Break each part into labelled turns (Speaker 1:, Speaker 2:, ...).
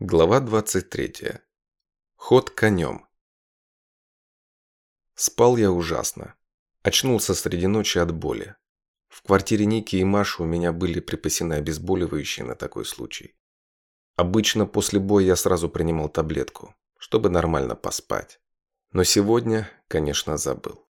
Speaker 1: Глава 23. Ход конем. Спал я ужасно. Очнулся среди ночи от боли. В квартире Ники и Маши у меня были припасены обезболивающие на такой случай. Обычно после боя я сразу принимал таблетку, чтобы нормально поспать. Но сегодня, конечно, забыл.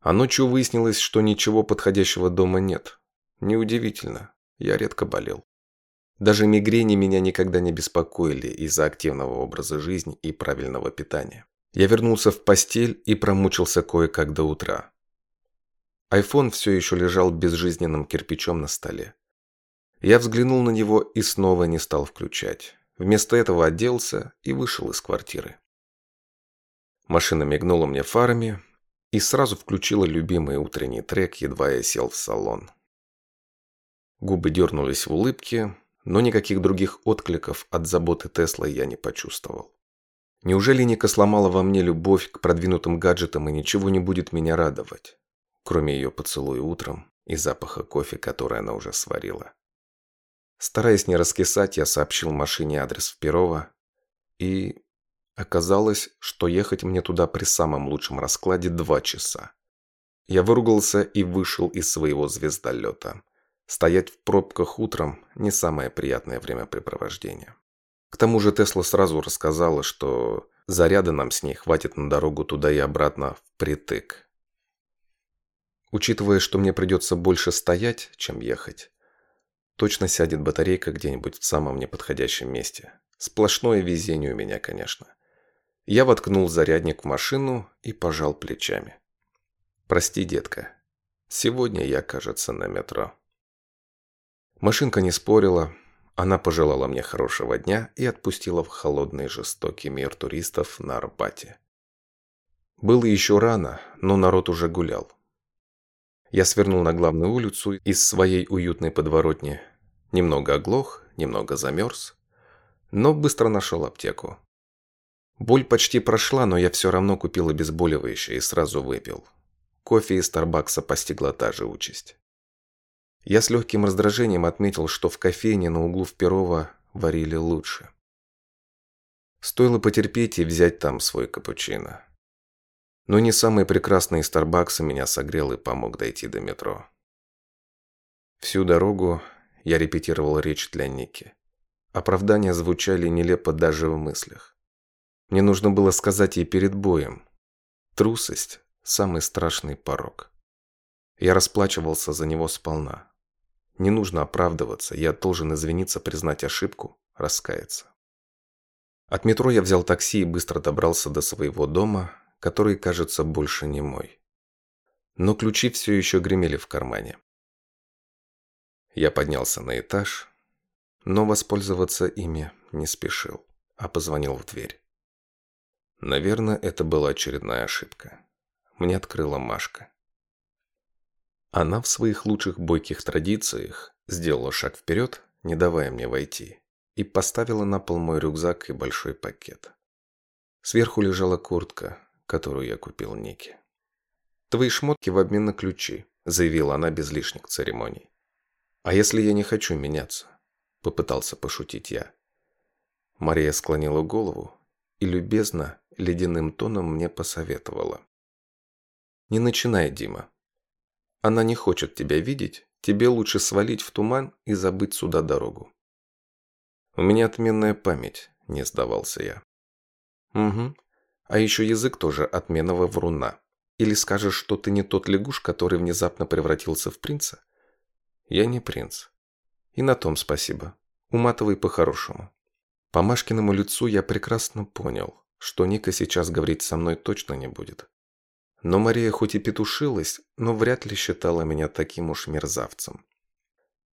Speaker 1: А ночью выяснилось, что ничего подходящего дома нет. Неудивительно, я редко болел. Даже мигрени меня никогда не беспокоили из-за активного образа жизни и правильного питания. Я вернулся в постель и промучился кое-как до утра. Айфон все еще лежал безжизненным кирпичом на столе. Я взглянул на него и снова не стал включать. Вместо этого оделся и вышел из квартиры. Машина мигнула мне фарами и сразу включила любимый утренний трек, едва я сел в салон. Губы дернулись в улыбке, но никаких других откликов от заботы Тесла я не почувствовал. Неужели Ника сломала во мне любовь к продвинутым гаджетам и ничего не будет меня радовать, кроме ее поцелуя утром и запаха кофе, который она уже сварила? Стараясь не раскисать, я сообщил машине адрес в Перово, и оказалось, что ехать мне туда при самом лучшем раскладе два часа. Я выругался и вышел из своего звездолета. Стоять в пробках утром – не самое приятное времяпрепровождение. К тому же Тесла сразу рассказала, что заряда нам с ней хватит на дорогу туда и обратно впритык. Учитывая, что мне придется больше стоять, чем ехать, точно сядет батарейка где-нибудь в самом неподходящем месте. Сплошное везение у меня, конечно. Я воткнул зарядник в машину и пожал плечами. «Прости, детка. Сегодня я, кажется, на метро». Машинка не спорила. Она пожелала мне хорошего дня и отпустила в холодный жестокий мир туристов на Арбате. Было еще рано, но народ уже гулял. Я свернул на главную улицу из своей уютной подворотни. Немного оглох, немного замерз, но быстро нашел аптеку. Боль почти прошла, но я все равно купил обезболивающее и сразу выпил. Кофе из Старбакса постигла та же участь. Я с легким раздражением отметил, что в кофейне на углу в Перово варили лучше. Стоило потерпеть и взять там свой капучино. Но не самый прекрасный из меня согрел и помог дойти до метро. Всю дорогу я репетировал речь для Ники. Оправдания звучали нелепо даже в мыслях. Мне нужно было сказать ей перед боем. Трусость – самый страшный порог. Я расплачивался за него сполна. Не нужно оправдываться, я должен извиниться, признать ошибку, раскаяться. От метро я взял такси и быстро добрался до своего дома, который, кажется, больше не мой. Но ключи все еще гремели в кармане. Я поднялся на этаж, но воспользоваться ими не спешил, а позвонил в дверь. Наверное, это была очередная ошибка. Мне открыла Машка. Она в своих лучших бойких традициях сделала шаг вперед, не давая мне войти, и поставила на пол мой рюкзак и большой пакет. Сверху лежала куртка, которую я купил Нике. «Твои шмотки в обмен на ключи», – заявила она без лишних церемоний. «А если я не хочу меняться?» – попытался пошутить я. Мария склонила голову и любезно, ледяным тоном мне посоветовала. «Не начинай, Дима. Она не хочет тебя видеть, тебе лучше свалить в туман и забыть сюда дорогу. У меня отменная память, не сдавался я. Угу. А еще язык тоже отменного вруна. Или скажешь, что ты не тот лягуш, который внезапно превратился в принца? Я не принц. И на том спасибо. Уматывай по-хорошему. По Машкиному лицу я прекрасно понял, что Ника сейчас говорить со мной точно не будет. Но Мария хоть и петушилась, но вряд ли считала меня таким уж мерзавцем.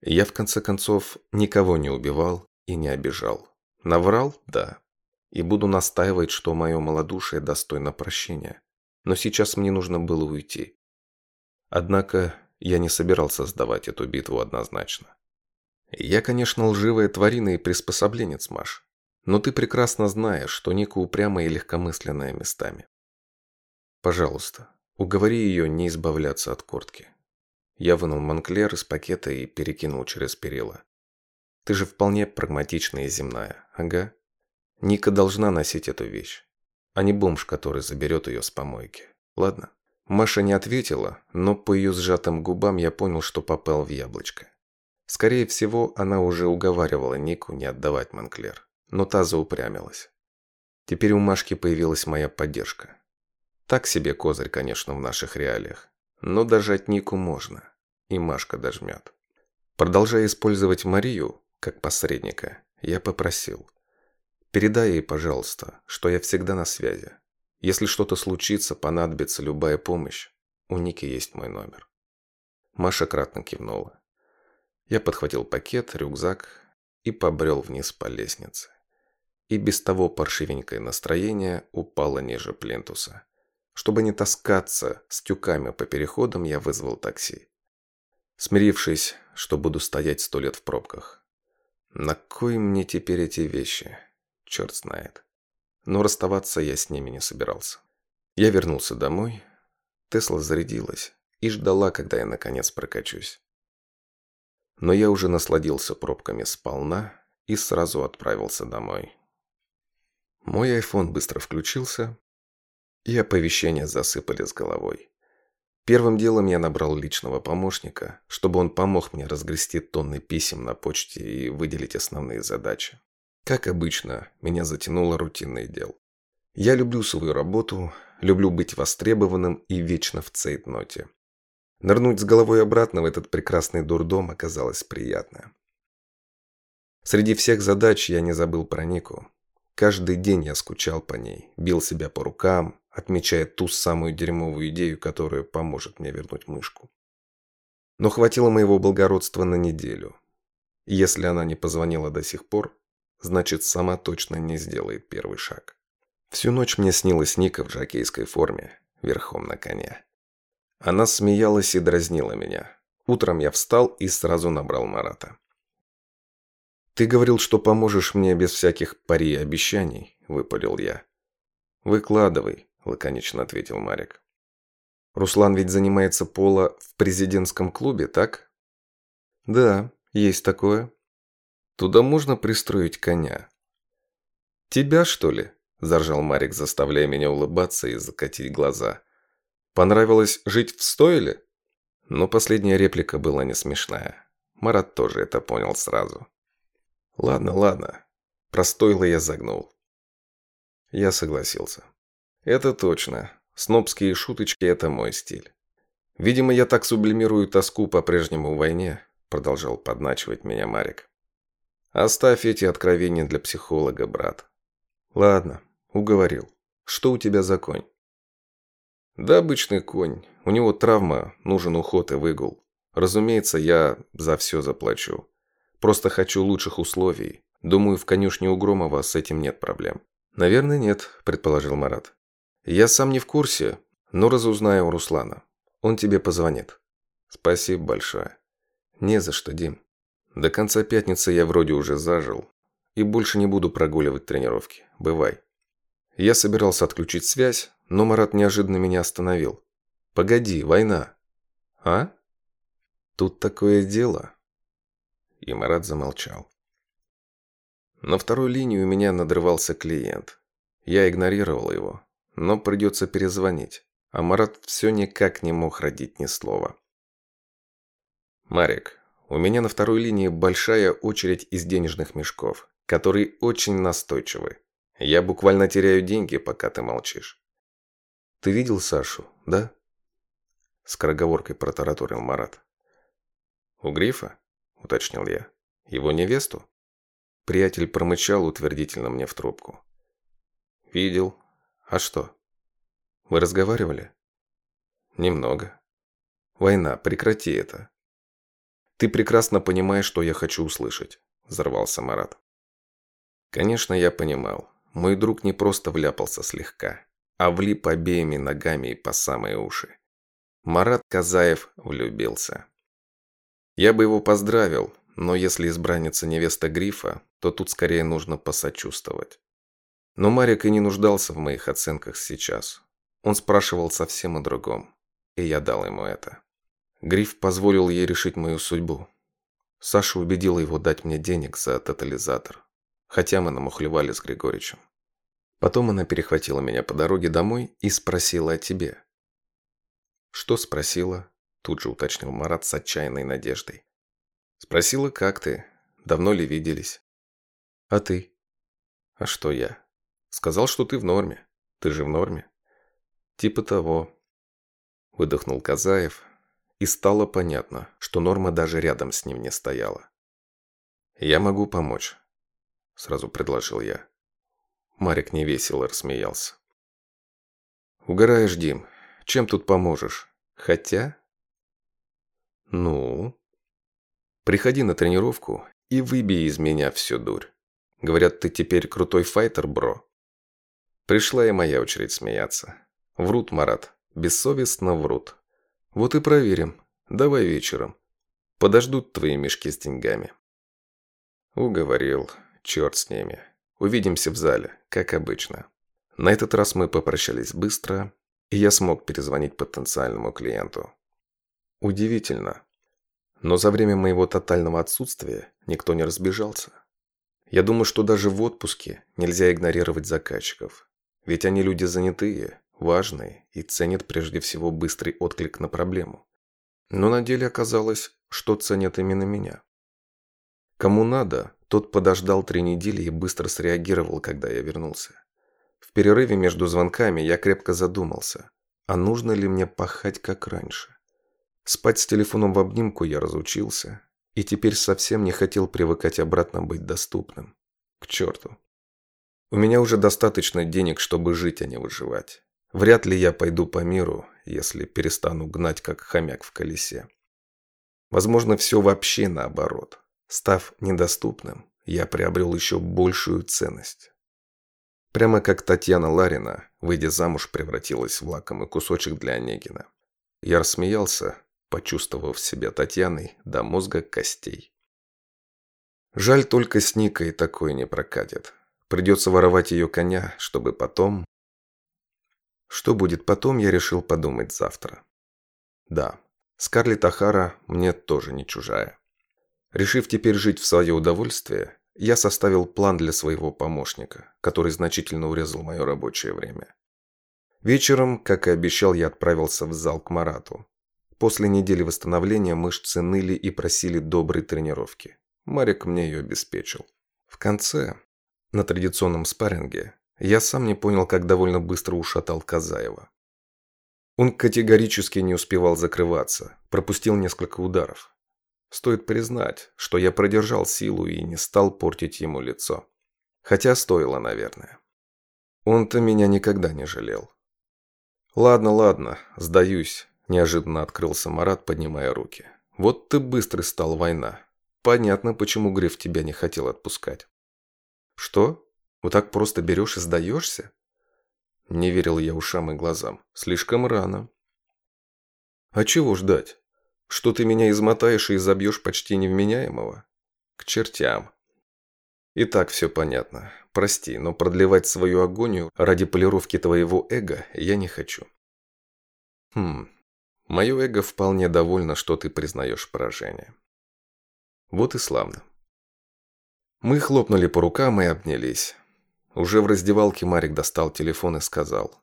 Speaker 1: Я, в конце концов, никого не убивал и не обижал. Наврал? Да. И буду настаивать, что мое малодушие достойно прощения. Но сейчас мне нужно было уйти. Однако я не собирался сдавать эту битву однозначно. Я, конечно, лживая тварина и приспособленец, Маш. Но ты прекрасно знаешь, что Ника упрямая и легкомысленная местами. Пожалуйста, уговори ее не избавляться от куртки. Я вынул Монклер из пакета и перекинул через перила. Ты же вполне прагматичная и земная, ага. Ника должна носить эту вещь, а не бомж, который заберет ее с помойки. Ладно?» Маша не ответила, но по ее сжатым губам я понял, что попал в яблочко. Скорее всего, она уже уговаривала Нику не отдавать Монклер, но та заупрямилась. Теперь у Машки появилась моя поддержка. Так себе козырь, конечно, в наших реалиях, но дожать Нику можно, и Машка дожмет. Продолжая использовать Марию как посредника, я попросил. Передай ей, пожалуйста, что я всегда на связи. Если что-то случится, понадобится любая помощь, у Ники есть мой номер. Маша кратно кивнула. Я подхватил пакет, рюкзак и побрел вниз по лестнице. И без того паршивенькое настроение упало ниже плинтуса. Чтобы не таскаться с тюками по переходам, я вызвал такси. Смирившись, что буду стоять сто лет в пробках. На кой мне теперь эти вещи? Черт знает но расставаться я с ними не собирался. Я вернулся домой, Тесла зарядилась и ждала, когда я наконец прокачусь. Но я уже насладился пробками сполна и сразу отправился домой. Мой айфон быстро включился, и оповещения засыпали с головой. Первым делом я набрал личного помощника, чтобы он помог мне разгрести тонны писем на почте и выделить основные задачи. Как обычно, меня затянуло рутинное дел. Я люблю свою работу, люблю быть востребованным и вечно в цейтноте. Нырнуть с головой обратно в этот прекрасный дурдом оказалось приятно. Среди всех задач я не забыл про Нику. Каждый день я скучал по ней, бил себя по рукам, отмечая ту самую дерьмовую идею, которая поможет мне вернуть мышку. Но хватило моего благородства на неделю. если она не позвонила до сих пор, значит, сама точно не сделает первый шаг. Всю ночь мне снилась Ника в жакейской форме, верхом на коне. Она смеялась и дразнила меня. Утром я встал и сразу набрал Марата. «Ты говорил, что поможешь мне без всяких пари и обещаний», – выпалил я. «Выкладывай», – лаконично ответил Марик. «Руслан ведь занимается поло в президентском клубе, так?» «Да, есть такое», Туда можно пристроить коня. Тебя, что ли? Заржал Марик, заставляя меня улыбаться и закатить глаза. Понравилось жить в стойле? Но последняя реплика была не смешная. Марат тоже это понял сразу. Ладно, ладно. Про стойло я загнул. Я согласился. Это точно. Снобские шуточки – это мой стиль. Видимо, я так сублимирую тоску по прежнему войне, продолжал подначивать меня Марик. Оставь эти откровения для психолога, брат. Ладно, уговорил. Что у тебя за конь? Да обычный конь. У него травма, нужен уход и выгул. Разумеется, я за все заплачу. Просто хочу лучших условий. Думаю, в конюшне у Громова с этим нет проблем. Наверное, нет, предположил Марат. Я сам не в курсе, но разузнаю у Руслана. Он тебе позвонит. Спасибо большое. Не за что, Дим. До конца пятницы я вроде уже зажил. И больше не буду прогуливать тренировки. Бывай. Я собирался отключить связь, но Марат неожиданно меня остановил. «Погоди, война». «А?» «Тут такое дело». И Марат замолчал. На второй линии у меня надрывался клиент. Я игнорировал его, но придется перезвонить. А Марат все никак не мог родить ни слова. «Марик, у меня на второй линии большая очередь из денежных мешков, которые очень настойчивы. Я буквально теряю деньги, пока ты молчишь. Ты видел Сашу, да? Скороговоркой протараторил Марат. У Грифа? Уточнил я. Его невесту? Приятель промычал утвердительно мне в трубку. Видел. А что? Вы разговаривали? Немного. Война, прекрати это. «Ты прекрасно понимаешь, что я хочу услышать», – взорвался Марат. Конечно, я понимал. Мой друг не просто вляпался слегка, а влип обеими ногами и по самые уши. Марат Казаев влюбился. Я бы его поздравил, но если избранница невеста Грифа, то тут скорее нужно посочувствовать. Но Марик и не нуждался в моих оценках сейчас. Он спрашивал совсем о другом, и я дал ему это. Гриф позволил ей решить мою судьбу. Саша убедила его дать мне денег за тотализатор, хотя мы намухлевали с Григоричем. Потом она перехватила меня по дороге домой и спросила о тебе. «Что спросила?» – тут же уточнил Марат с отчаянной надеждой. «Спросила, как ты? Давно ли виделись?» «А ты?» «А что я?» «Сказал, что ты в норме. Ты же в норме?» «Типа того», – выдохнул Казаев, и стало понятно, что Норма даже рядом с ним не стояла. «Я могу помочь», – сразу предложил я. Марик невесело рассмеялся. «Угораешь, Дим. Чем тут поможешь? Хотя...» «Ну...» «Приходи на тренировку и выбей из меня всю дурь. Говорят, ты теперь крутой файтер, бро». Пришла и моя очередь смеяться. Врут, Марат. Бессовестно врут. Вот и проверим. Давай вечером. Подождут твои мешки с деньгами. Уговорил. Черт с ними. Увидимся в зале, как обычно. На этот раз мы попрощались быстро, и я смог перезвонить потенциальному клиенту. Удивительно. Но за время моего тотального отсутствия никто не разбежался. Я думаю, что даже в отпуске нельзя игнорировать заказчиков. Ведь они люди занятые, важные и ценят прежде всего быстрый отклик на проблему. Но на деле оказалось, что ценят именно меня. Кому надо, тот подождал три недели и быстро среагировал, когда я вернулся. В перерыве между звонками я крепко задумался, а нужно ли мне пахать как раньше. Спать с телефоном в обнимку я разучился, и теперь совсем не хотел привыкать обратно быть доступным. К черту. У меня уже достаточно денег, чтобы жить, а не выживать. Вряд ли я пойду по миру, если перестану гнать как хомяк в колесе. Возможно, все вообще наоборот. Став недоступным, я приобрел еще большую ценность. Прямо как Татьяна Ларина, выйдя замуж, превратилась в лакомый кусочек для Онегина. Я рассмеялся, почувствовав себя Татьяной до мозга костей. Жаль, только с Никой такое не прокатит. Придется воровать ее коня, чтобы потом что будет потом, я решил подумать завтра. Да, Скарлетт Ахара мне тоже не чужая. Решив теперь жить в свое удовольствие, я составил план для своего помощника, который значительно урезал мое рабочее время. Вечером, как и обещал, я отправился в зал к Марату. После недели восстановления мышцы ныли и просили доброй тренировки. Марик мне ее обеспечил. В конце, на традиционном спарринге, я сам не понял, как довольно быстро ушатал Казаева. Он категорически не успевал закрываться, пропустил несколько ударов. Стоит признать, что я продержал силу и не стал портить ему лицо. Хотя стоило, наверное. Он-то меня никогда не жалел. «Ладно, ладно, сдаюсь», – неожиданно открылся Марат, поднимая руки. «Вот ты быстрый стал, война. Понятно, почему Гриф тебя не хотел отпускать». «Что?» Вот так просто берешь и сдаешься? Не верил я ушам и глазам. Слишком рано. А чего ждать? Что ты меня измотаешь и забьешь почти невменяемого? К чертям. И так все понятно. Прости, но продлевать свою агонию ради полировки твоего эго я не хочу. Хм, мое эго вполне довольно, что ты признаешь поражение. Вот и славно. Мы хлопнули по рукам и обнялись. Уже в раздевалке Марик достал телефон и сказал.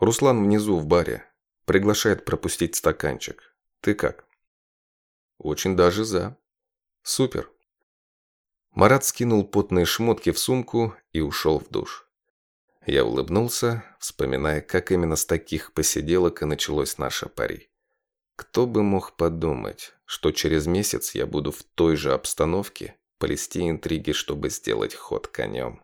Speaker 1: «Руслан внизу в баре. Приглашает пропустить стаканчик. Ты как?» «Очень даже за». «Супер». Марат скинул потные шмотки в сумку и ушел в душ. Я улыбнулся, вспоминая, как именно с таких посиделок и началось наше пари. Кто бы мог подумать, что через месяц я буду в той же обстановке плести интриги, чтобы сделать ход конем.